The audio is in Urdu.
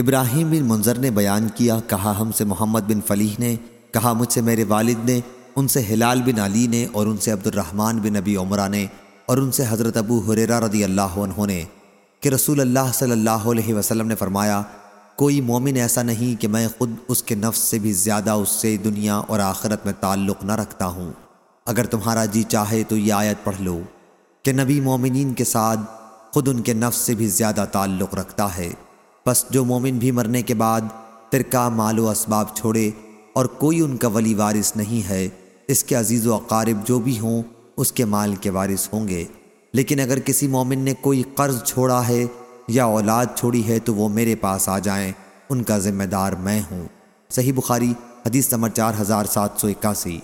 ابراہیم بن منظر نے بیان کیا، کہا، ہم سے محمد بن فلیح نے، کہا، مجھ سے میرے والد نے، ان سے ہلال بن علی نے اور ان سے عبد الرحمن بن نبی عمرہ نے اور ان سے حضرت ابو حریرہ رضی اللہ عنہ نے کہ رسول اللہ صلی اللہ علیہ وسلم نے فرمایا، کوئی مومن ایسا نہیں کہ میں خود اس کے نفس سے بھی زیادہ اس سے دنیا اور آخرت میں تعلق نہ رکھتا ہوں۔ اگر تمہارا جی چاہے تو یہ آیت پڑھ لو کہ نبی مومنین کے ساتھ خود ان کے نفس سے بھی زیادہ تعلق رکھتا ہے۔ بس جو مومن بھی مرنے کے بعد ترکا مال و اسباب چھوڑے اور کوئی ان کا ولی وارث نہیں ہے، اس کے عزیز و اقارب جو بھی ہوں، اس کے مال کے وارث ہوں گے۔ لیکن اگر کسی مومن نے کوئی قرض چھوڑا ہے یا اولاد چھوڑی ہے تو وہ میرے پاس آ جائیں، ان کا ذمہ دار میں ہوں۔ صحیح بخاری، حدیث نمبر چار ہزار سات سو اکاسی۔